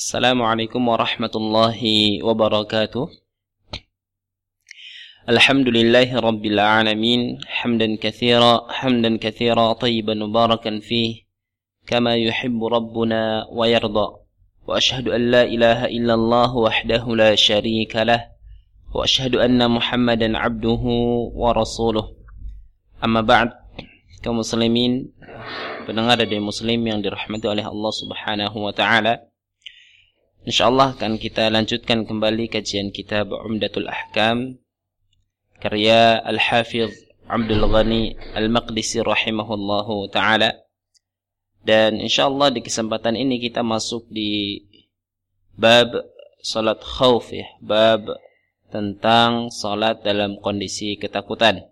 السلام عليكم ورحمة الله وبركاته. الحمد لله رب العالمين حمدا كثيرا حمدا كثيرا طيبا مباركا فيه كما يحب ربنا ويرضى. وأشهد أن لا إله إلا الله وحده لا شريك له وأشهد أن محمدا عبده ورسوله. أما بعد kaum muslimin oleh Allah Subhanahu wa taala. Insyaallah akan kita lanjutkan kembali kajian kitab Umdatul Ahkam karya Al-Hafidh Abdul Ghani Al-Maqdisi rahimahullahu taala. Dan insyaallah di kesempatan ini kita masuk di bab salat khauf ya, bab tentang salat dalam kondisi ketakutan.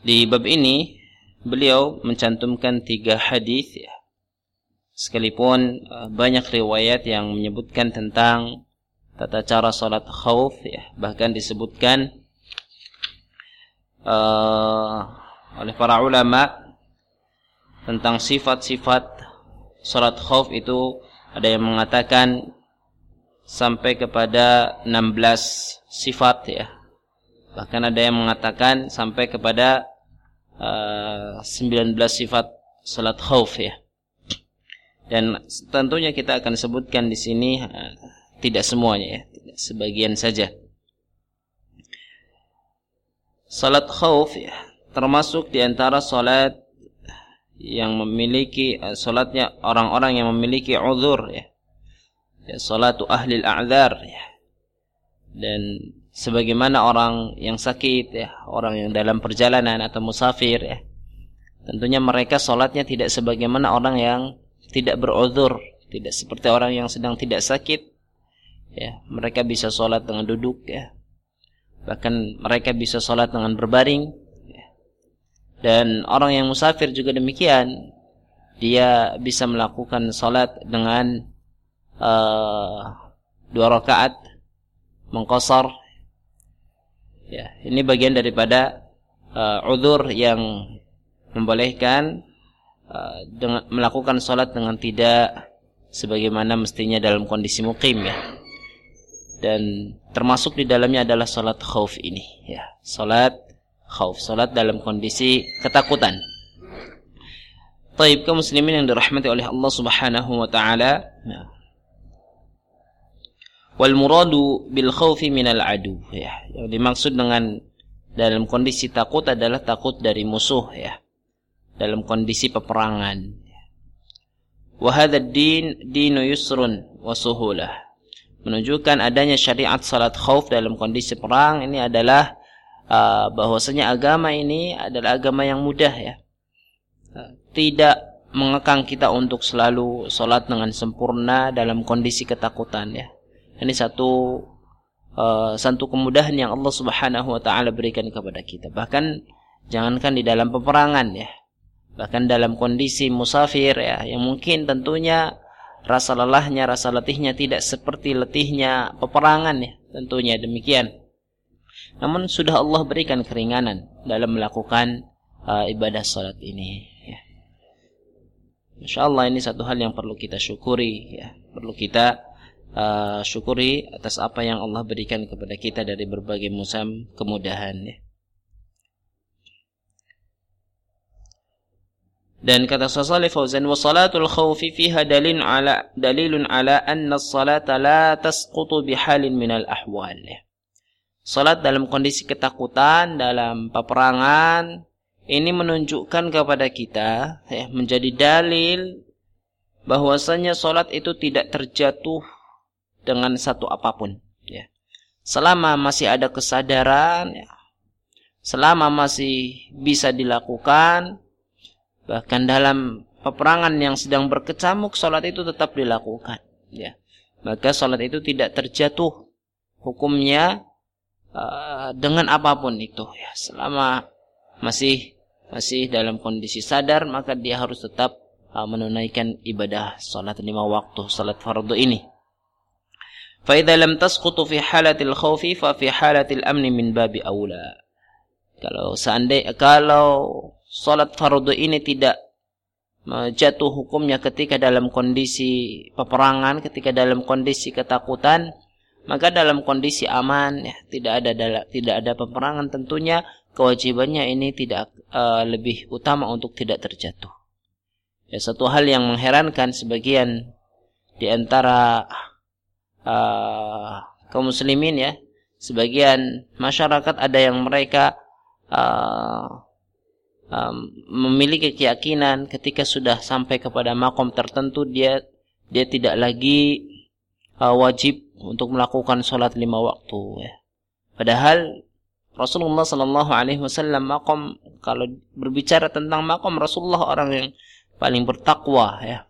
Di bab ini beliau mencantumkan tiga hadis ya Sekalipun uh, banyak riwayat yang menyebutkan tentang tata cara salat khauf ya, bahkan disebutkan uh, oleh para ulama tentang sifat-sifat salat khauf itu ada yang mengatakan sampai kepada 16 sifat ya. Bahkan ada yang mengatakan sampai kepada uh, 19 sifat salat khauf ya. Dan tentunya kita akan sebutkan di sini uh, tidak semuanya ya, tidak sebagian saja. Salat khauf ya, termasuk di antara salat yang memiliki uh, salatnya orang-orang yang memiliki uzur ya. Ya salatu ahli al-a'dzar ya. Dan sebagaimana orang yang sakit ya, orang yang dalam perjalanan atau musafir ya. Tentunya mereka salatnya tidak sebagaimana orang yang tidak beruzur, tidak seperti orang yang sedang tidak sakit. Ya, mereka bisa sholat dengan duduk ya. Bahkan mereka bisa sholat dengan berbaring. Ya. Dan orang yang musafir juga demikian. Dia bisa melakukan sholat dengan uh, dua rakaat mengkosor. Ya, ini bagian daripada uh, uzur yang membolehkan dengan melakukan sholat dengan tidak sebagaimana mestinya dalam kondisi mukim ya. Dan termasuk di dalamnya adalah sholat khauf ini ya. Sholat khauf sholat dalam kondisi ketakutan. Taib kaum muslimin yang dirahmati oleh Allah Subhanahu wa taala. Ya. wal muradu bil khaufi minal adu ya. Yang dimaksud dengan dalam kondisi takut adalah takut dari musuh ya dalam kondisi peperangan. Wahadad din dinu yusrun wa suhulah. Menunjukkan adanya syariat salat khauf dalam kondisi perang ini adalah uh, bahwasanya agama ini adalah agama yang mudah ya. Uh, tidak mengekang kita untuk selalu salat dengan sempurna dalam kondisi ketakutan ya. Ini satu uh, satu kemudahan yang Allah Subhanahu wa taala berikan kepada kita. Bahkan jangankan di dalam peperangan ya bahkan dalam kondisi musafir ya yang mungkin tentunya rasa lelahnya rasa letihnya tidak seperti letihnya peperangan ya tentunya demikian. Namun sudah Allah berikan keringanan dalam melakukan uh, ibadah salat ini ya. Allah ini satu hal yang perlu kita syukuri ya. Perlu kita uh, syukuri atas apa yang Allah berikan kepada kita dari berbagai musim kemudahan ya Dan kata Salih Fauzan wa salatul khawfi fiha dalilun ala dalilun ala anna salata la tasqutu bihalin minal ahwal. Salat dalam kondisi ketakutan, dalam peperangan ini menunjukkan kepada kita ya, menjadi dalil bahwasanya salat itu tidak terjatuh dengan satu apa pun ya. Selama masih ada kesadaran ya, selama masih bisa dilakukan Bahkan dalam peperangan yang sedang berkecamuk salat itu tetap dilakukan, ya. Maka salat itu tidak terjatuh hukumnya uh, dengan apapun itu ya. Selama masih masih dalam kondisi sadar maka dia harus tetap uh, menunaikan ibadah salat lima waktu salat fardu ini. فإذا لم تسقط في حالة الخوف ففي حالة الأمن من باب أولى. Kalau seandainya kalau salat fardu ini tidak jatuh hukumnya ketika dalam kondisi peperangan, ketika dalam kondisi ketakutan, maka dalam kondisi aman ya tidak ada tidak ada peperangan tentunya kewajibannya ini tidak uh, lebih utama untuk tidak terjatuh. Ya satu hal yang mengherankan sebagian di antara uh, kaum muslimin ya, sebagian masyarakat ada yang mereka uh, um, memiliki keyakinan ketika sudah sampai kepada makom tertentu dia dia tidak lagi uh, wajib untuk melakukan sholat lima waktu ya. Padahal Rasulullah Shallallahu Alaihi Wasallam makom kalau berbicara tentang makom Rasulullah orang yang paling bertakwa ya.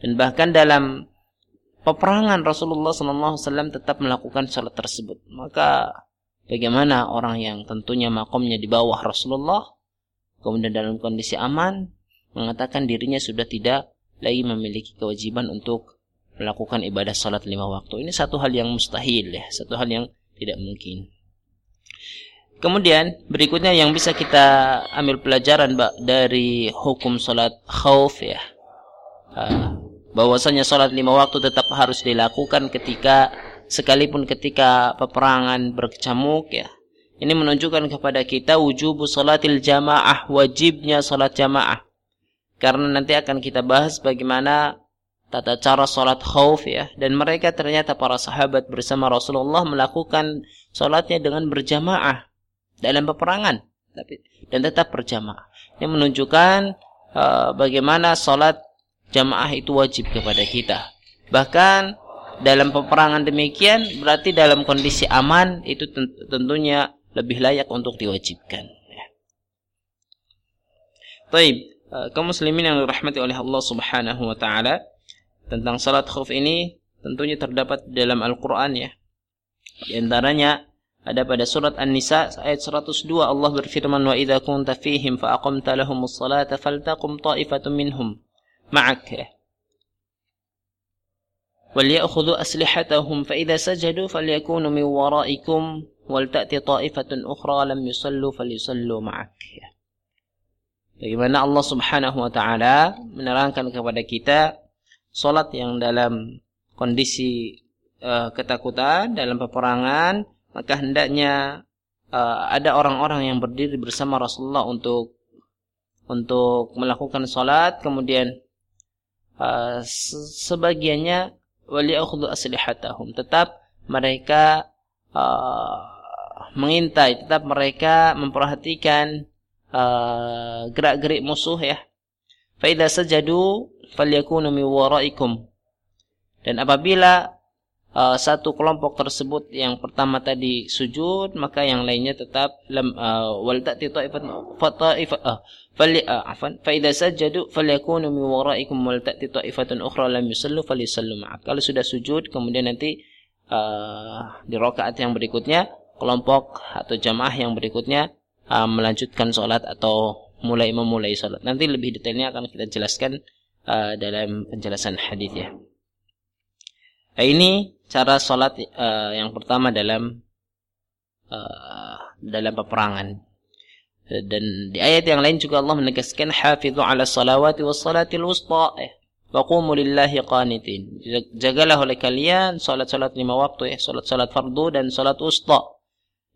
Dan bahkan dalam peperangan Rasulullah Shallallahu Alaihi Wasallam tetap melakukan sholat tersebut. Maka bagaimana orang yang tentunya makomnya di bawah Rasulullah kemudian dalam kondisi aman mengatakan dirinya sudah tidak lagi memiliki kewajiban untuk melakukan ibadah salat lima waktu. Ini satu hal yang mustahil ya, satu hal yang tidak mungkin. Kemudian berikutnya yang bisa kita ambil pelajaran Mbak dari hukum salat khauf ya. Uh, bahwasanya salat lima waktu tetap harus dilakukan ketika sekalipun ketika peperangan berkecamuk ya ini menunjukkan kepada kita wujubu salatil jamaah, wajibnya salat jamaah. Karena nanti akan kita bahas bagaimana tata cara salat khauf ya. Dan mereka ternyata para sahabat bersama Rasulullah melakukan salatnya dengan berjamaah dalam peperangan. Tapi dan tetap berjamaah. Ini menunjukkan uh, bagaimana salat jamaah itu wajib kepada kita. Bahkan dalam peperangan demikian berarti dalam kondisi aman itu tentunya lebih layak untuk diwajibkan. Ya. Taib, eh, kaum muslimin yang dirahmati oleh Allah Subhanahu wa taala tentang salat khauf ini tentunya terdapat dalam Al-Qur'an ya. Di antaranya ada pada surat An-Nisa ayat 102 Allah berfirman wa idza kunta fihim fa aqamta lahumus salata faltaqum ta'ifatun minhum ma'ak ya. وليأخذوا أسلحتهم فإذا سجدوا فليكونوا من ورائكم ta'ti ta'ifatun ukhra lam yusallu falyusallu ma'ak. Ya. Bagaimana Allah Subhanahu wa taala menerangkan kepada kita salat yang dalam kondisi uh, ketakutan dalam peperangan maka hendaknya uh, ada orang-orang yang berdiri bersama Rasulullah untuk untuk melakukan salat kemudian uh, sebagiannya wali'akhudhu aslihatahum. Tetap mereka uh, mengintai, tetap mereka memperhatikan uh, gerak-gerik musuh ya. Faida sajadu falyakunu min waraikum. Dan apabila uh, satu kelompok tersebut yang pertama tadi sujud, maka yang lainnya tetap lam uh, wal ta'ti ta'ifat fata'ifat uh, fali afan fa idza sajadu falyakunu min waraikum wal ta'ti ta'ifatun ukhra lam yusallu falyusallu ma'ak. Kalau sudah sujud kemudian nanti uh, di rakaat yang berikutnya kelompok atau jamaah yang berikutnya uh, melanjutkan sholat atau mulai memulai sholat. Nanti lebih detailnya akan kita jelaskan uh, dalam penjelasan hadis ya. Nah, ini cara sholat uh, yang pertama dalam uh, dalam peperangan. Dan di ayat yang lain juga Allah menegaskan hafidhu ala salawati was salatil wusta. Wa qumu lillahi qanitin. Jagalah oleh kalian salat-salat lima waktu ya, salat-salat fardu dan salat usta.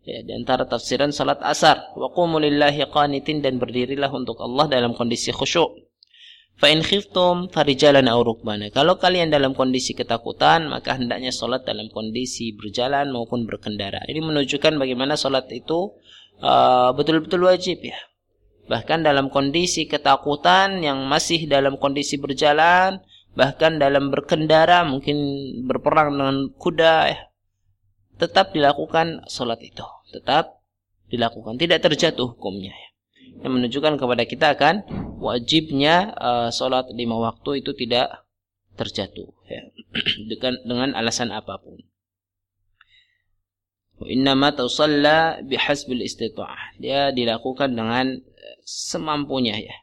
Ya, di antara tafsiran salat asar. Wa qumu lillahi qanitin dan berdirilah untuk Allah dalam kondisi khusyuk. Fa in khiftum farijalan aw rukbana. Kalau kalian dalam kondisi ketakutan, maka hendaknya salat dalam kondisi berjalan maupun berkendara. Ini menunjukkan bagaimana salat itu uh, betul-betul uh, wajib ya. Bahkan dalam kondisi ketakutan yang masih dalam kondisi berjalan, bahkan dalam berkendara, mungkin berperang dengan kuda ya, tetap dilakukan sholat itu tetap dilakukan tidak terjatuh hukumnya yang menunjukkan kepada kita akan wajibnya uh, sholat lima waktu itu tidak terjatuh ya. dengan dengan alasan apa pun Innama tusalla bihasbil istita'ah. Dia dilakukan dengan semampunya ya.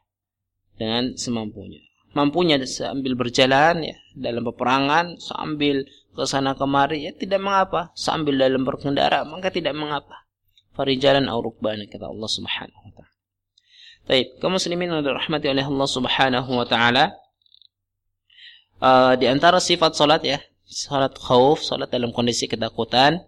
Dengan semampunya. Mampunya sambil berjalan ya dalam peperangan sambil ke sana kemari ya tidak mengapa sambil dalam berkendara maka tidak mengapa farijalan au kata Allah Subhanahu wa taala Baik, kaum muslimin yang dirahmati oleh Allah Subhanahu wa taala. Uh, di antara sifat salat ya, salat khauf, salat dalam kondisi ketakutan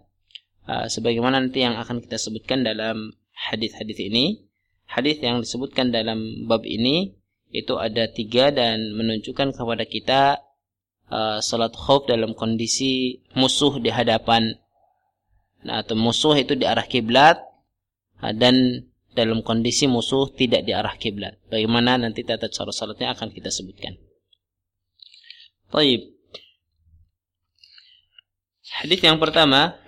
uh, sebagaimana nanti yang akan kita sebutkan dalam hadis-hadis ini. Hadis yang disebutkan dalam bab ini itu ada tiga dan menunjukkan kepada kita uh, salat khauf dalam kondisi musuh di hadapan nah, atau musuh itu di arah kiblat uh, dan dalam kondisi musuh tidak di arah kiblat. Bagaimana nanti tata cara salatnya akan kita sebutkan. Baik. Hadis yang pertama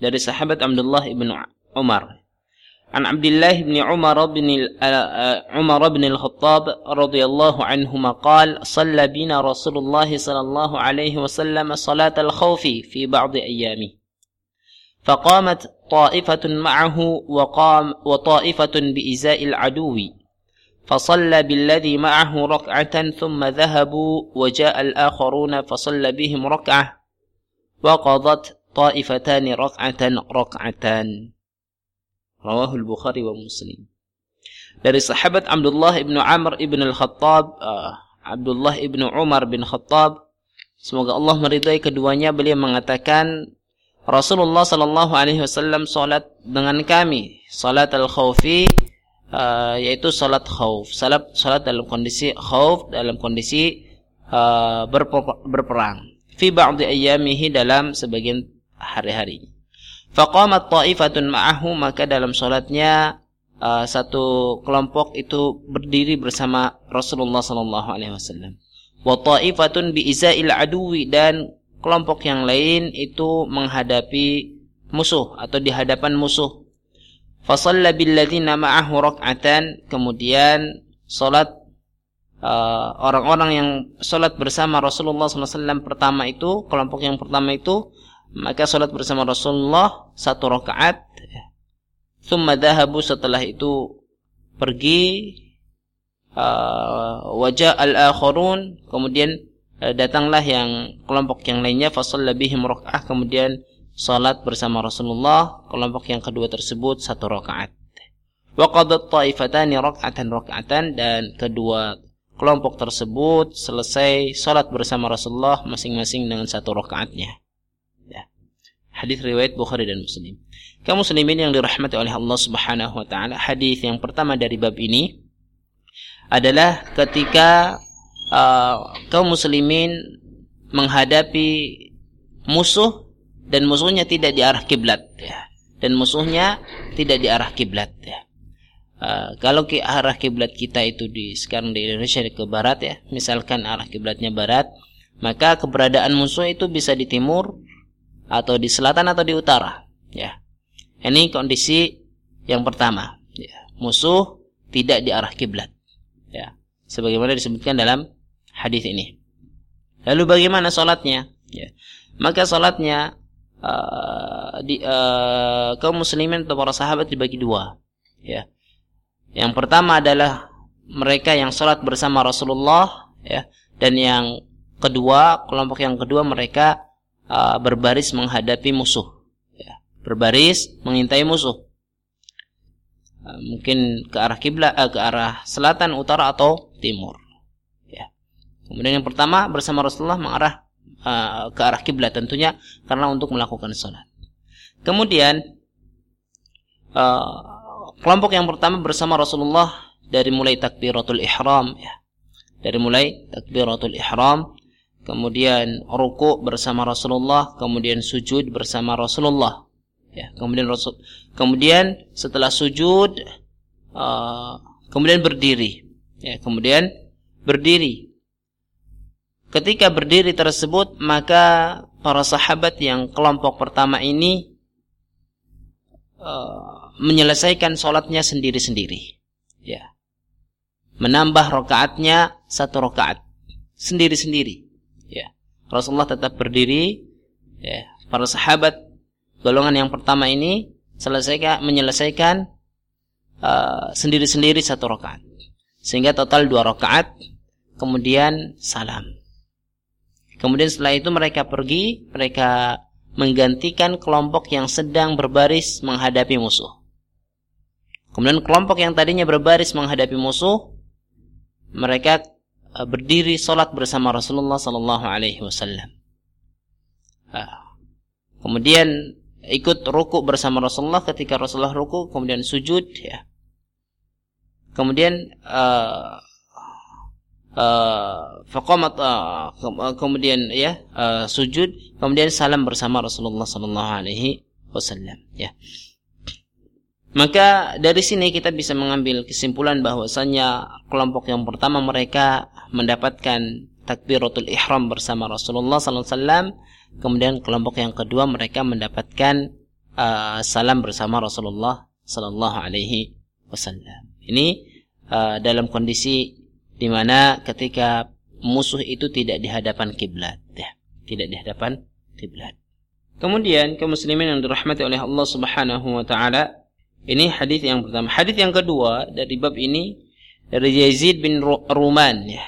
dari sahabat Abdullah ibn Umar عن عبد الله بن عمر بن عمر بن الخطاب رضي الله عنهما قال صلى بنا رسول الله صلى الله عليه وسلم صلاة الخوف في بعض أيامه. فقامت طائفة معه وقام وطائفة بإزاء العدو فصلى بالذي معه ركعة ثم ذهبوا وجاء الآخرون فصلى بهم ركعة وقضت طائفتان ركعة ركعتان. Rawahul Bukhari wa Muslim. Dari sahabat Abdullah ibnu Amr ibn al-Khattab, uh, Abdullah ibnu Umar bin Khattab, semoga Allah meridai keduanya, beliau mengatakan Rasulullah sallallahu alaihi wasallam salat dengan kami, salat al-khaufi uh, yaitu salat khauf. Salat salat dalam kondisi khauf, dalam kondisi uh, berper, berperang. Fi ba'di ayyamihi dalam sebagian hari-harinya. Faqamat ta'ifatun ma'ahu maka dalam salatnya uh, satu kelompok itu berdiri bersama Rasulullah sallallahu alaihi wasallam. Wa ta'ifatun bi iza'il aduwi dan kelompok yang lain itu menghadapi musuh atau di hadapan musuh. Fasalla billadzina ma'ahu rak'atan kemudian salat uh, orang-orang uh, yang salat bersama Rasulullah SAW pertama itu kelompok yang pertama itu maka sholat bersama Rasulullah satu rakaat. Thumma dahabu setelah itu pergi uh, wajah al-akhirun kemudian uh, datanglah yang kelompok yang lainnya fasalla bihim rakaat kemudian salat bersama Rasulullah kelompok yang kedua tersebut satu rakaat. Wa qadat ta'ifatani raka'atan raka'atan dan kedua kelompok tersebut selesai salat bersama Rasulullah masing-masing dengan satu rakaatnya Hadis riwayat Bukhari dan Muslim. Kaum muslimin yang dirahmati oleh Allah Subhanahu wa taala, hadis yang pertama dari bab ini adalah ketika uh, kaum muslimin menghadapi musuh dan musuhnya tidak di arah kiblat ya. Dan musuhnya tidak di arah kiblat ya. Uh, kalau ke arah kiblat kita itu di sekarang di Indonesia ke barat ya, misalkan arah kiblatnya barat, maka keberadaan musuh itu bisa di timur atau di selatan atau di utara. Ya. Ini kondisi yang pertama. Ya. musuh tidak di arah kiblat. Ya. Sebagaimana disebutkan dalam hadis ini. Lalu bagaimana sholatnya? Ya. Maka sholatnya uh, di uh, kaum muslimin atau para sahabat dibagi dua. Ya. Yang pertama adalah mereka yang sholat bersama Rasulullah ya. Dan yang kedua kelompok yang kedua mereka uh, berbaris menghadapi musuh. Ya. berbaris mengintai musuh. Uh, mungkin ke arah kiblat uh, ke arah selatan utara atau timur. Ya. Kemudian yang pertama bersama Rasulullah mengarah uh, ke arah kiblat tentunya karena untuk melakukan sholat. Kemudian uh, kelompok yang pertama bersama Rasulullah dari mulai takbiratul ihram ya. Dari mulai takbiratul ihram kemudian ruku bersama Rasulullah, kemudian sujud bersama Rasulullah. Ya, kemudian Rasul, kemudian setelah sujud, uh, kemudian berdiri. Ya, kemudian berdiri. Ketika berdiri tersebut, maka para sahabat yang kelompok pertama ini uh, menyelesaikan sholatnya sendiri-sendiri. Ya, menambah rokaatnya satu rokaat sendiri-sendiri Rasulullah tetap berdiri ya, para sahabat golongan yang pertama ini selesaikan menyelesaikan uh, sendiri-sendiri uh, satu rakaat. Sehingga total dua rakaat kemudian salam. Kemudian setelah itu mereka pergi mereka menggantikan kelompok yang sedang berbaris menghadapi musuh. Kemudian kelompok yang tadinya berbaris menghadapi musuh, mereka berdiri sholat bersama Rasulullah Sallallahu Alaihi Wasallam. Kemudian ikut ruku bersama Rasulullah ketika Rasulullah ruku, kemudian sujud, ya. Kemudian uh, uh, uh, kemudian ya uh, sujud, kemudian salam bersama Rasulullah Sallallahu Alaihi Wasallam, ya. Maka dari sini kita bisa mengambil kesimpulan bahwasanya kelompok yang pertama mereka mendapatkan takbiratul ihram bersama Rasulullah wasallam, kemudian kelompok yang kedua mereka mendapatkan uh, salam bersama Rasulullah sallallahu alaihi wasallam. Ini uh, dalam kondisi di mana ketika musuh itu tidak di hadapan kiblat ya, tidak di hadapan kiblat. Kemudian kaum muslimin yang dirahmati oleh Allah Subhanahu wa taala ini hadis yang pertama. Hadis yang kedua dari bab ini dari Yazid bin Ruman ya.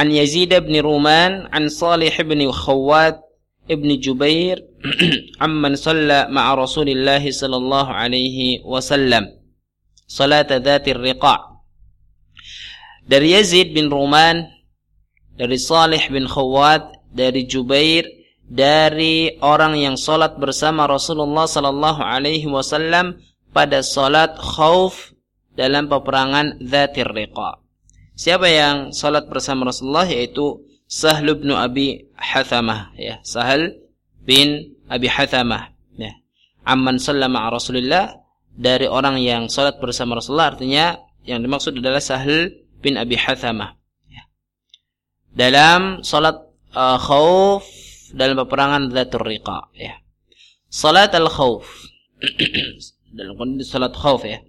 An Yazid bin Ruman an Salih bin Khawat ibn Jubair amman salla ma'a Rasulillah sallallahu alaihi wasallam salat dzati riqa' dari Yazid bin Ruman dari Salih bin Khawat dari Jubair dari orang yang salat bersama Rasulullah sallallahu alaihi wasallam pada salat khauf dalam peperangan Dzatir Riqa. Siapa yang salat bersama Rasulullah yaitu Sahl bin Abi Hathamah ya, Sahal bin Abi Hathamah ya. Amman sallama Rasulullah dari orang yang salat bersama Rasulullah artinya yang dimaksud adalah Sahal bin Abi Hathamah ya. Dalam salat uh, khauf dalam peperangan Dzatur Riqa ya. Salat al-khauf salat khauf ya.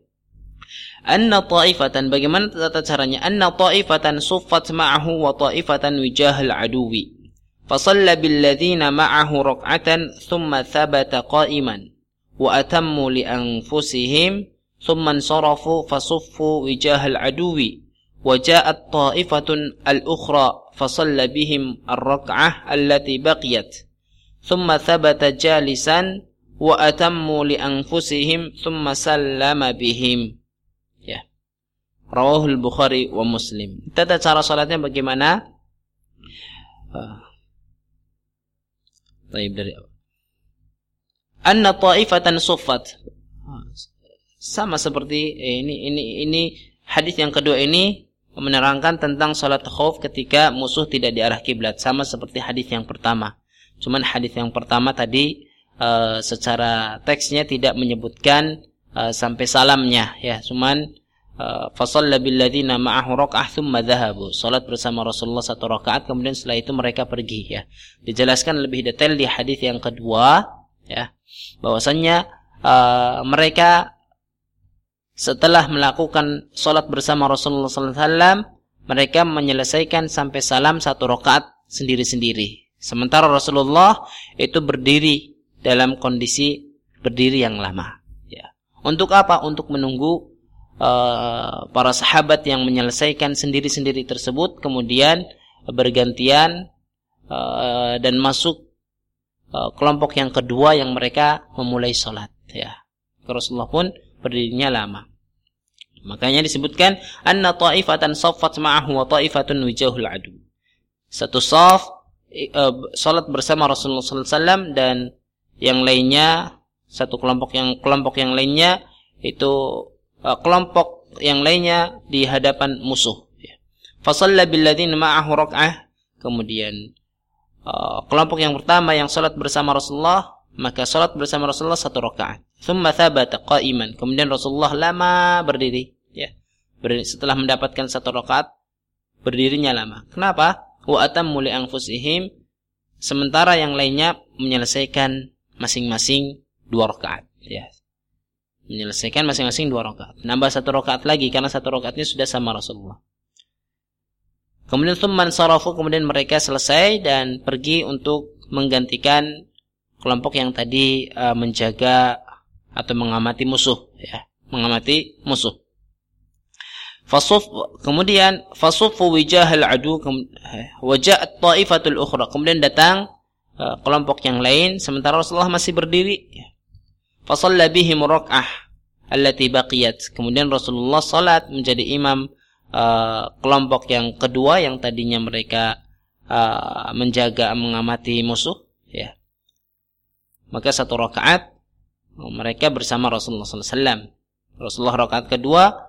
Anna ta'ifatan bagaimana tata caranya? Anna ta'ifatan suffat ma'ahu wa ta'ifatan wijahal aduwi. فصلى بالذين معه ركعة ثم ثبت قائما وأتموا لأنفسهم ثم انصرفوا فصفوا وجاه العدو وجاءت طائفة الأخرى فصلى بهم الركعة التي بقيت ثم ثبت جالسا wa atammu li anfusihim thumma sallama bihim. Ya. Rawahul Bukhari wa Muslim. Tata cara salatnya bagaimana? Taib dari Anna ta'ifatan suffat. Sama seperti eh, ini ini ini hadis yang kedua ini menerangkan tentang salat khauf ketika musuh tidak di arah kiblat sama seperti hadis yang pertama. Cuman hadis yang pertama tadi uh, secara teksnya tidak menyebutkan uh, sampai salamnya ya. Cuman uh, fasalla billadzina ma'ahu rak'ah thumma dhahabu. Salat bersama Rasulullah satu rakaat kemudian setelah itu mereka pergi ya. Dijelaskan lebih detail di hadis yang kedua ya. Bahwasannya uh, mereka setelah melakukan salat bersama Rasulullah SAW mereka menyelesaikan sampai salam satu rakaat sendiri-sendiri. Sementara Rasulullah itu berdiri dalam kondisi berdiri yang lama. Ya. Untuk apa? Untuk menunggu uh, para sahabat yang menyelesaikan sendiri-sendiri tersebut, kemudian bergantian uh, dan masuk uh, kelompok yang kedua yang mereka memulai sholat. Ya. Rasulullah pun berdirinya lama. Makanya disebutkan anna ta'ifatan saffat ma'ahu wa ta'ifatun wijahul adu. Satu saf uh, salat bersama Rasulullah SAW dan yang lainnya satu kelompok yang kelompok yang lainnya itu uh, kelompok yang lainnya di hadapan musuh ya. Fasalla billadzina ma'ahu rak'ah kemudian uh, kelompok yang pertama yang salat bersama Rasulullah maka salat bersama Rasulullah satu rakaat. Tsumma thabata qa'iman. Kemudian Rasulullah lama berdiri ya. Berdiri, setelah mendapatkan satu rakaat berdirinya lama. Kenapa? Wa atammu li anfusihim sementara yang lainnya menyelesaikan masing-masing dua rakaat ya. Menyelesaikan masing-masing dua rakaat. Nambah satu rakaat lagi karena satu rakaatnya sudah sama Rasulullah. Kemudian teman sarafu kemudian mereka selesai dan pergi untuk menggantikan kelompok yang tadi uh, menjaga atau mengamati musuh ya. Mengamati musuh. Fasuf kemudian fasufu wijahal adu wajah ta'ifatul ukhra. Kemudian datang Eh, kelompok yang lain sementara Rasulullah masih berdiri. Fasalla bihim rak'ah allati baqiyat. Kemudian Rasulullah salat menjadi imam uh, kelompok yang kedua yang tadinya mereka uh, menjaga mengamati musuh ya. Maka satu rakaat mereka bersama Rasulullah SAW. Rasulullah rakaat kedua,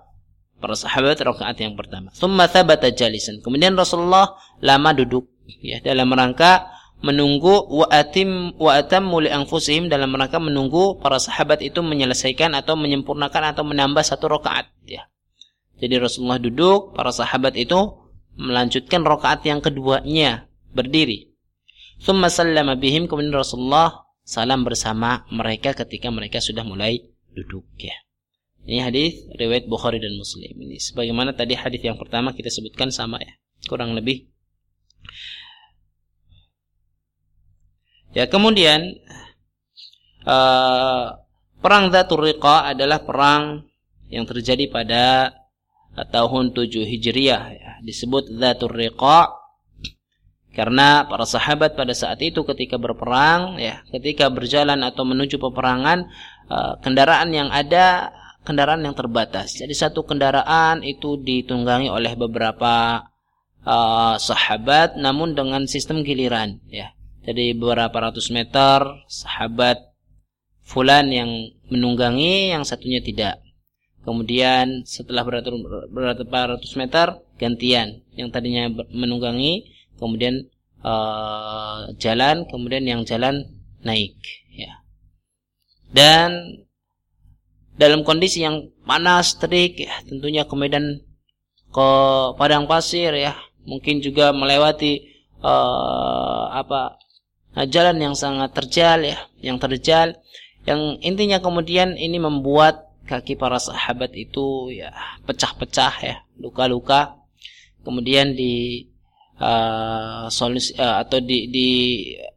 para sahabat rakaat yang pertama. Thumma thabata jalisan. Kemudian Rasulullah lama duduk ya dalam rangka menunggu wa atim wa atammu li dalam rangka menunggu para sahabat itu menyelesaikan atau menyempurnakan atau menambah satu rakaat ya. Jadi Rasulullah duduk, para sahabat itu melanjutkan rakaat yang keduanya berdiri. Thumma sallama bihim kemudian Rasulullah salam bersama mereka ketika mereka sudah mulai duduk ya. Ini hadis riwayat Bukhari dan Muslim. Ini sebagaimana tadi hadis yang pertama kita sebutkan sama ya. Kurang lebih Ya, kemudian uh, perang Dzatur adalah perang yang terjadi pada uh, tahun 7 Hijriah ya. Disebut Dzatur karena para sahabat pada saat itu ketika berperang ya, ketika berjalan atau menuju peperangan uh, kendaraan yang ada kendaraan yang terbatas. Jadi satu kendaraan itu ditunggangi oleh beberapa uh, sahabat namun dengan sistem giliran ya jadi beberapa ratus meter sahabat fulan yang menunggangi yang satunya tidak. Kemudian setelah berapa ratus meter gantian. Yang tadinya menunggangi kemudian uh, jalan kemudian yang jalan naik ya. Dan dalam kondisi yang panas terik ya tentunya ke medan ke padang pasir ya. Mungkin juga melewati uh, apa jalan yang sangat terjal ya, yang terjal yang intinya kemudian ini membuat kaki para sahabat itu ya pecah-pecah ya, luka-luka. Kemudian di uh, solusi uh, atau di di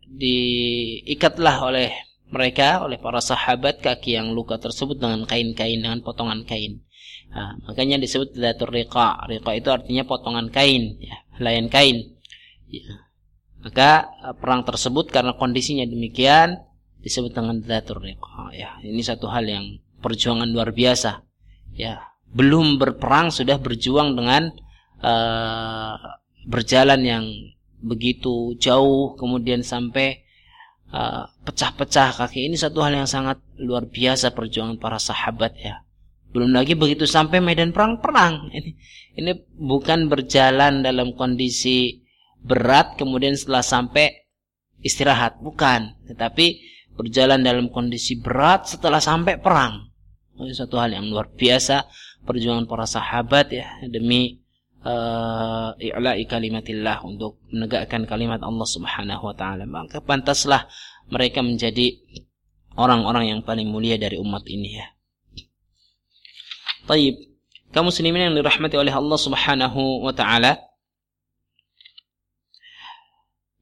diikatlah oleh mereka oleh para sahabat kaki yang luka tersebut dengan kain-kain dengan potongan kain. Nah, makanya disebut datur riqa. Riqa itu artinya potongan kain, ya, layan kain. Ya. Maka eh, perang tersebut karena kondisinya demikian disebut dengan Dhatur Riqa. Ya, ini satu hal yang perjuangan luar biasa. Ya, belum berperang sudah berjuang dengan uh, berjalan yang begitu jauh kemudian sampai eh, pecah-pecah uh, kaki ini satu hal yang sangat luar biasa perjuangan para sahabat ya belum lagi begitu sampai medan perang perang ini ini bukan berjalan dalam kondisi berat kemudian setelah sampai istirahat. Bukan tetapi berjalan dalam kondisi berat setelah sampai perang. Ini satu hal yang luar biasa perjuangan para sahabat ya demi uh, i'la'i kalimatillah untuk menegakkan kalimat Allah Subhanahu wa taala. Maka pantaslah mereka menjadi orang-orang yang paling mulia dari umat ini ya. Taib. Kaum muslimin yang dirahmati oleh Allah Subhanahu wa taala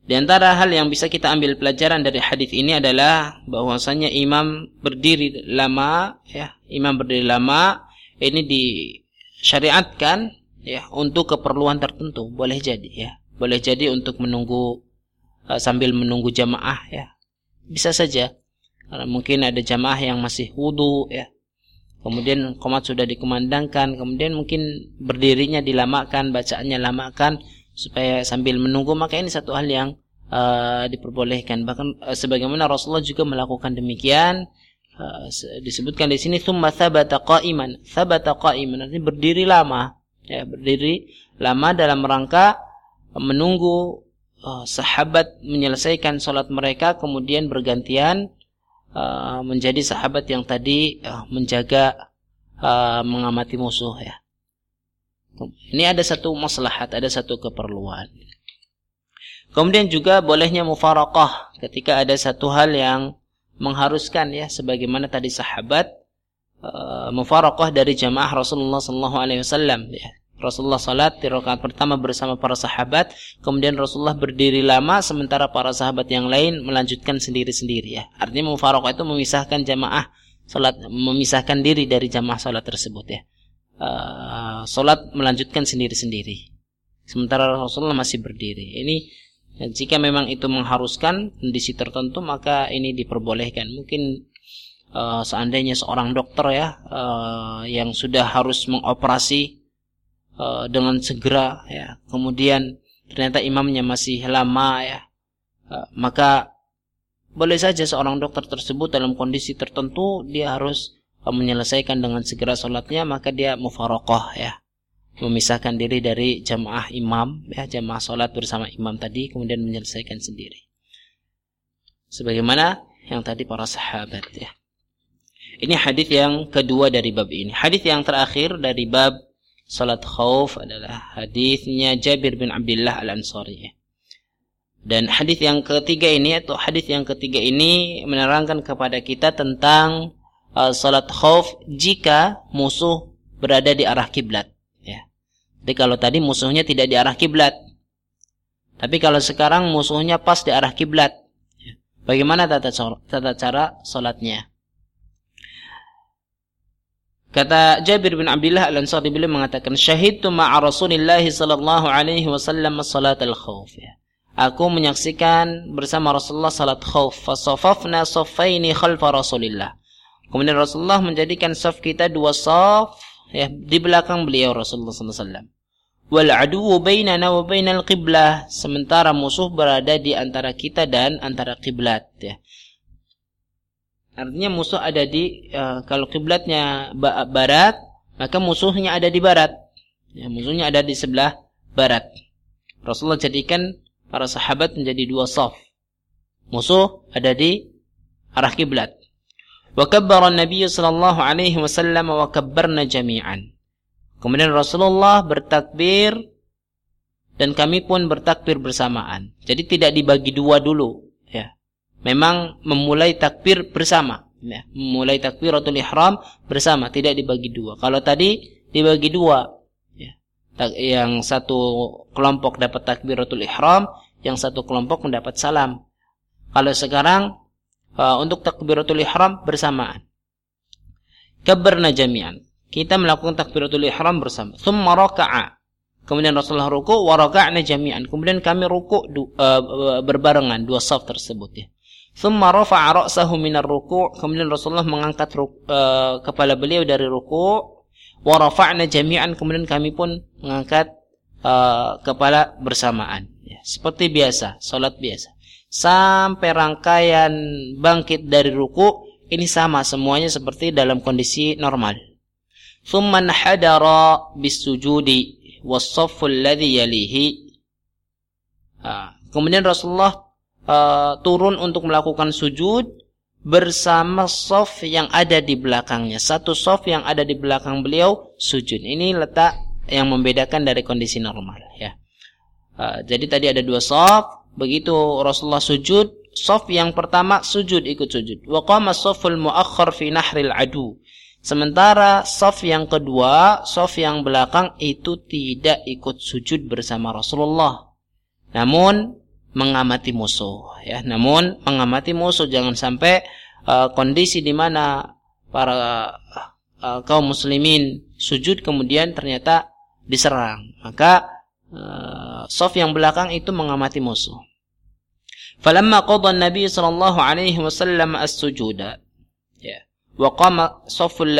di antara hal yang bisa kita ambil pelajaran dari hadis ini adalah bahwasanya imam berdiri lama ya, imam berdiri lama ini disyariatkan ya untuk keperluan tertentu, boleh jadi ya. Boleh jadi untuk menunggu uh, sambil menunggu jamaah ya. Bisa saja. Karena mungkin ada jamaah yang masih wudu ya. Kemudian komat sudah dikumandangkan, kemudian mungkin berdirinya dilamakan, bacaannya lamakan supaya sambil menunggu maka ini satu hal yang uh, diperbolehkan. Bahkan uh, sebagaimana Rasulullah juga melakukan demikian uh, disebutkan di sini thumma thabata qa'iman. Thabata qa'iman artinya berdiri lama. Ya berdiri lama dalam rangka menunggu uh, sahabat menyelesaikan sholat mereka kemudian bergantian uh, menjadi sahabat yang tadi uh, menjaga uh, mengamati musuh ya ini ada satu maslahat, ada satu keperluan. Kemudian juga bolehnya mufarakah ketika ada satu hal yang mengharuskan ya sebagaimana tadi sahabat uh, dari jamaah Rasulullah sallallahu alaihi wasallam ya. Rasulullah salat di rakaat pertama bersama para sahabat, kemudian Rasulullah berdiri lama sementara para sahabat yang lain melanjutkan sendiri-sendiri ya. Artinya mufarakah itu memisahkan jamaah salat memisahkan diri dari jamaah salat tersebut ya uh, sholat melanjutkan sendiri-sendiri. Sementara Rasulullah masih berdiri. Ini jika memang itu mengharuskan kondisi tertentu maka ini diperbolehkan. Mungkin uh, seandainya seorang dokter ya uh, yang sudah harus mengoperasi uh, dengan segera ya kemudian ternyata imamnya masih lama ya uh, maka boleh saja seorang dokter tersebut dalam kondisi tertentu dia harus menyelesaikan dengan segera sholatnya maka dia mufarokoh ya memisahkan diri dari jamaah imam ya jamaah sholat bersama imam tadi kemudian menyelesaikan sendiri sebagaimana yang tadi para sahabat ya ini hadis yang kedua dari bab ini. Hadis yang terakhir dari bab salat khauf adalah hadisnya Jabir bin Abdullah Al-Ansari. Dan hadis yang ketiga ini atau hadis yang ketiga ini menerangkan kepada kita tentang uh, salat khauf jika musuh berada di arah kiblat. Ya. Jadi kalau tadi musuhnya tidak di arah kiblat, tapi kalau sekarang musuhnya pas di arah kiblat, ya. bagaimana tata, tata cara salatnya? Kata Jabir bin Abdullah Al-Ansari beliau mengatakan syahidtu ma'a Rasulillah sallallahu alaihi wasallam salat al-khauf ya. Aku menyaksikan bersama Rasulullah salat khauf fasafafna saffaini khalfa Rasulillah. Kemudian Rasulullah menjadikan saf kita dua saf ya di belakang beliau Rasulullah sallallahu alaihi wasallam. Wal aduwu bainana wa qiblah sementara musuh berada di antara kita dan antara kiblat ya. Artinya musuh ada di uh, kalau kiblatnya barat, maka musuhnya ada di barat. Ya, musuhnya ada di sebelah barat. Rasulullah jadikan para sahabat menjadi dua saf. Musuh ada di arah kiblat. Kabbara Nabi sallallahu alaihi wasallam wa kabbarna jami'an. Kemudian Rasulullah bertakbir dan kami pun bertakbir bersamaan. Jadi tidak dibagi dua dulu, ya memang memulai takbir bersama ya, memulai takbiratul ihram bersama tidak dibagi dua kalau tadi dibagi dua ya. yang satu kelompok dapat takbiratul ihram yang satu kelompok mendapat salam kalau sekarang uh, untuk takbiratul ihram bersamaan. Kabarna jami'an. Kita melakukan takbiratul ihram bersama. Thumma raka'a. Kemudian Rasulullah ruku wa raka'na jami'an. Kemudian kami ruku uh, berbarengan dua saf tersebut ya. Thumma rafa'a ra'sahu minar ruku' kemudian Rasulullah mengangkat uh, kepala beliau dari ruku' wa rafa'na jami'an. Kemudian kami pun mengangkat uh, kepala bersamaan ya, seperti biasa salat biasa sampai rangkaian bangkit dari ruku' ini sama semuanya seperti dalam kondisi normal thumma hadara bisujudi was-saffu alladhi yalihi kemudian Rasulullah uh, turun untuk melakukan sujud bersama soft yang ada di belakangnya. Satu soft yang ada di belakang beliau sujud. Ini letak yang membedakan dari kondisi normal. Ya. Uh, jadi tadi ada dua soft. Begitu Rasulullah sujud, soft yang pertama sujud ikut sujud. Wa qama saful fi nahril adu. Sementara soft yang kedua, soft yang belakang itu tidak ikut sujud bersama Rasulullah. Namun mengamati musuh ya namun mengamati musuh jangan sampai uh, kondisi di mana para uh, kaum muslimin sujud kemudian ternyata diserang maka uh, sof yang belakang itu mengamati musuh falamma qada nabi sallallahu alaihi wasallam as-sujuda. Ya. Wa qama saful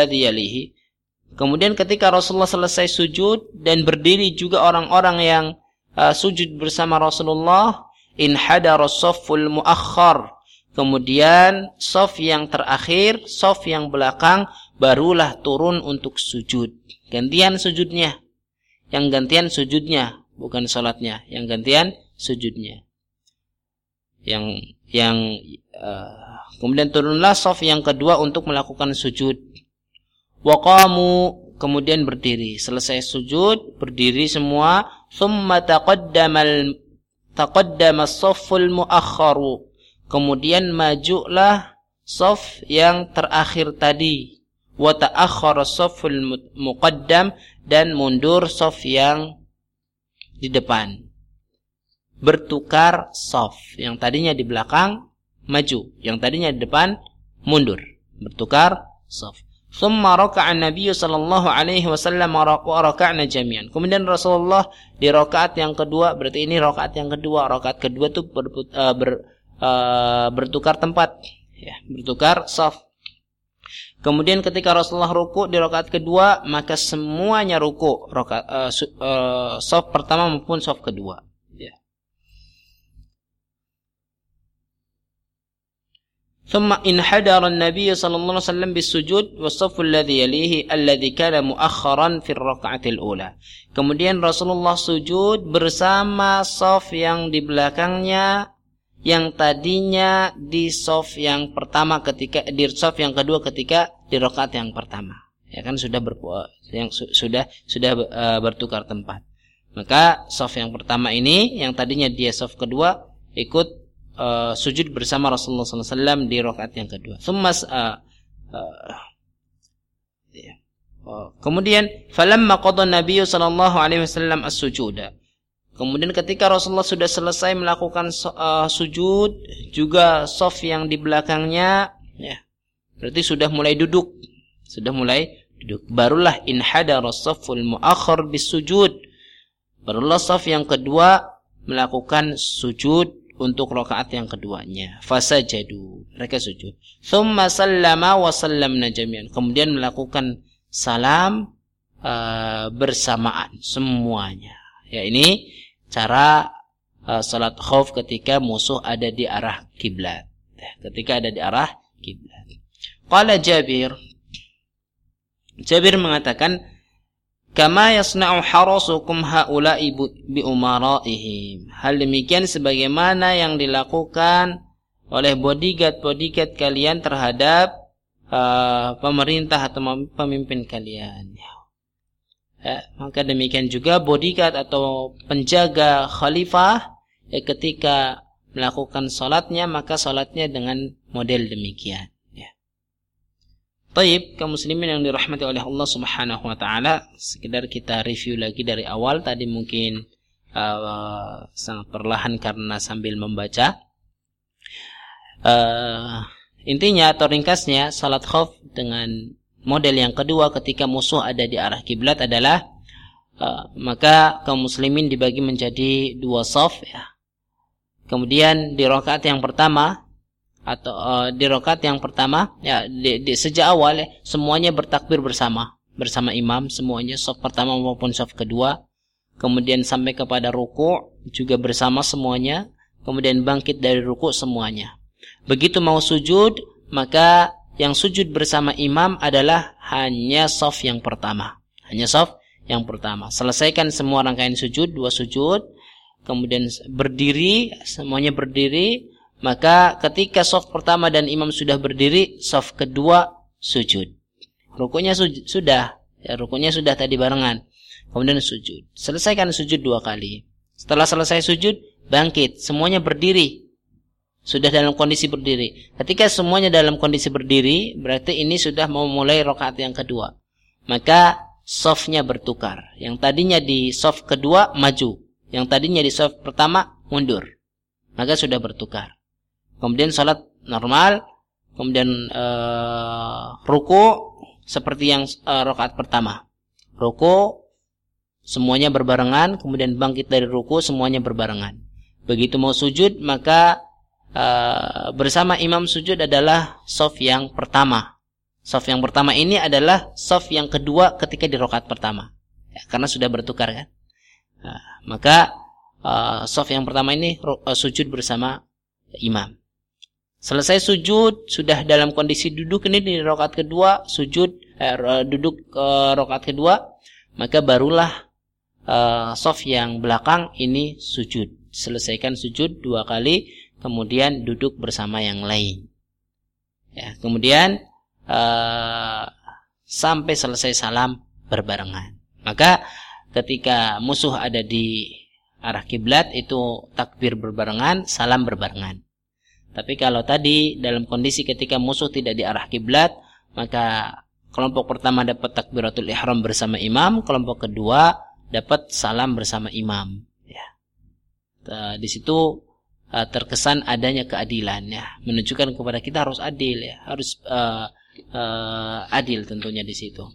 kemudian ketika Rasulullah selesai sujud dan berdiri juga orang-orang yang uh, sujud bersama Rasulullah inhadara safful muakhar kemudian sof yang terakhir sof yang belakang barulah turun untuk sujud. Gantian sujudnya. Yang gantian sujudnya bukan salatnya. Yang gantian sujudnya yang yang uh, kemudian turunlah sof yang kedua untuk melakukan sujud. Waqamu kemudian berdiri. Selesai sujud berdiri semua. Thumma taqaddamal taqaddama as-safful muakharu. Kemudian majulah saf yang terakhir tadi. Wa ta'akhkhara as-safful muqaddam dan mundur saf yang di depan bertukar saf yang tadinya di belakang maju yang tadinya di depan mundur bertukar saf Thumma raka'a Nabi sallallahu alaihi wasallam wa raka'na jami'an. Kemudian Rasulullah di rakaat yang kedua, berarti ini rakaat yang kedua. Rakaat kedua itu ber, uh, ber, uh, bertukar tempat, ya, bertukar saf. Kemudian ketika Rasulullah ruku di rakaat kedua, maka semuanya ruku rakaat uh, uh, soft pertama maupun soft kedua. ثم انحدر النبي صلى الله عليه وسلم بالسجود والصف الذي يليه الذي كان مؤخرا في الركعة الأولى. Kemudian Rasulullah sujud bersama saf yang di belakangnya yang tadinya di saf yang pertama ketika di saf yang kedua ketika di rakaat yang pertama. Ya kan sudah ber, yang su, sudah sudah uh, bertukar tempat. Maka saf yang pertama ini yang tadinya dia saf kedua ikut uh, sujud bersama Rasulullah SAW di rakaat yang kedua. Summas uh, uh, ya. oh. kemudian falamma qada Nabi sallallahu alaihi wasallam as-sujuda. Kemudian ketika Rasulullah sudah selesai melakukan uh, sujud, juga sof yang di belakangnya, ya, berarti sudah mulai duduk, sudah mulai duduk. Barulah inhadara saful muakhir bis sujud. Barulah sof yang kedua melakukan sujud untuk rakaat yang keduanya. Fasajadu. Mereka sujud. Thumma sallama wa sallamna jami'an. Kemudian melakukan salam uh, bersamaan semuanya. Ya ini cara uh, salat khauf ketika musuh ada di arah kiblat. Ketika ada di arah kiblat. Qala Jabir Jabir mengatakan Kama yasna'u harasukum haula'i bi umaraihim. Hal demikian sebagaimana yang dilakukan oleh bodyguard-bodyguard kalian terhadap uh, pemerintah atau pemimpin kalian. Ya, maka demikian juga bodyguard atau penjaga khalifah ya, ketika melakukan salatnya maka salatnya dengan model demikian. Taib kaum muslimin yang dirahmati oleh Allah Subhanahu wa taala, sekedar kita review lagi dari awal tadi mungkin uh, sangat perlahan karena sambil membaca. Uh, intinya atau ringkasnya salat khauf dengan model yang kedua ketika musuh ada di arah kiblat adalah uh, maka kaum muslimin dibagi menjadi dua saf ya. Kemudian di rakaat yang pertama atau uh, di rokat yang pertama ya di, di sejak awal ya, semuanya bertakbir bersama. Bersama imam semuanya soft pertama maupun soft kedua. Kemudian sampai kepada ruku juga bersama semuanya. Kemudian bangkit dari ruku semuanya. Begitu mau sujud maka yang sujud bersama imam adalah hanya soft yang pertama. Hanya soft yang pertama. Selesaikan semua rangkaian sujud dua sujud. Kemudian berdiri semuanya berdiri maka ketika soft pertama dan imam sudah berdiri, soft kedua sujud. Rukunya sudah, ya, rukunya sudah tadi barengan. Kemudian sujud. Selesaikan sujud dua kali. Setelah selesai sujud, bangkit. Semuanya berdiri. Sudah dalam kondisi berdiri. Ketika semuanya dalam kondisi berdiri, berarti ini sudah mau mulai rokaat yang kedua. Maka softnya bertukar. Yang tadinya di soft kedua, maju. Yang tadinya di soft pertama, mundur. Maka sudah bertukar kemudian salat normal, kemudian uh, ruku seperti yang uh, rakaat pertama. Ruku semuanya berbarengan, kemudian bangkit dari ruku semuanya berbarengan. Begitu mau sujud maka uh, bersama imam sujud adalah sof yang pertama. Sof yang pertama ini adalah sof yang kedua ketika di rakaat pertama. Ya, karena sudah bertukar kan. Nah, maka uh, sof yang pertama ini uh, sujud bersama imam. Selesai sujud, sudah dalam kondisi duduk ini di rokat kedua, sujud, eh, duduk eh, rokat kedua, maka barulah eh, soft yang belakang ini sujud. Selesaikan sujud dua kali, kemudian duduk bersama yang lain. Ya, kemudian eh, sampai selesai salam berbarengan. Maka ketika musuh ada di arah kiblat itu takbir berbarengan, salam berbarengan. Tapi kalau tadi dalam kondisi ketika musuh tidak di arah kiblat, maka kelompok pertama dapat takbiratul ihram bersama imam, kelompok kedua dapat salam bersama imam. Ya. Di situ uh, terkesan adanya keadilan ya, menunjukkan kepada kita harus adil ya, harus uh, uh, adil tentunya di situ.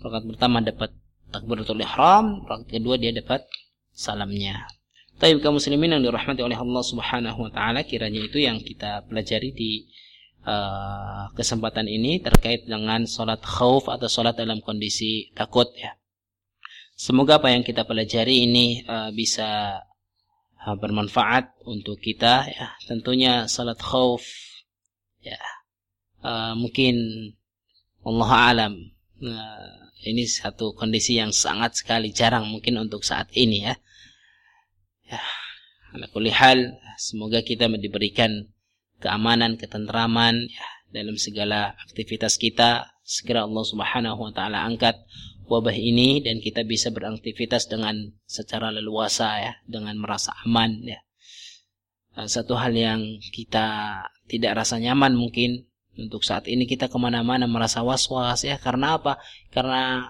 Rakaat pertama dapat takbiratul ihram, rakaat kedua dia dapat salamnya. Tapi kaum muslimin yang dirahmati oleh Allah Subhanahu wa taala kiranya itu yang kita pelajari di uh, kesempatan ini terkait dengan sholat khauf atau sholat dalam kondisi takut ya. Semoga apa yang kita pelajari ini uh, bisa uh, bermanfaat untuk kita ya. Tentunya sholat khauf ya uh, mungkin Allah alam uh, ini satu kondisi yang sangat sekali jarang mungkin untuk saat ini ya. Ya, ala semoga kita diberikan keamanan, ketentraman ya, dalam segala aktivitas kita. Segera Allah Subhanahu wa taala angkat wabah ini dan kita bisa beraktivitas dengan secara leluasa ya, dengan merasa aman ya. Satu hal yang kita tidak rasa nyaman mungkin untuk saat ini kita ke mana-mana merasa was-was ya karena apa? Karena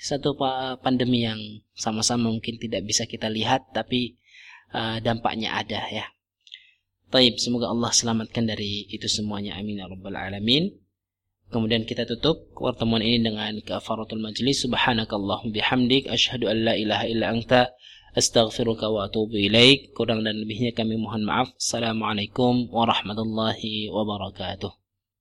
satu pandemi yang sama-sama mungkin tidak bisa kita lihat tapi uh, dampaknya ada ya. Taib, semoga Allah selamatkan dari itu semuanya. Amin ya rabbal alamin. Kemudian kita tutup pertemuan ini dengan kafaratul majlis. Subhanakallah bihamdik asyhadu an la ilaha illa anta astaghfiruka wa atubu ilaik. Kurang dan lebihnya kami mohon maaf. Assalamualaikum warahmatullahi wabarakatuh.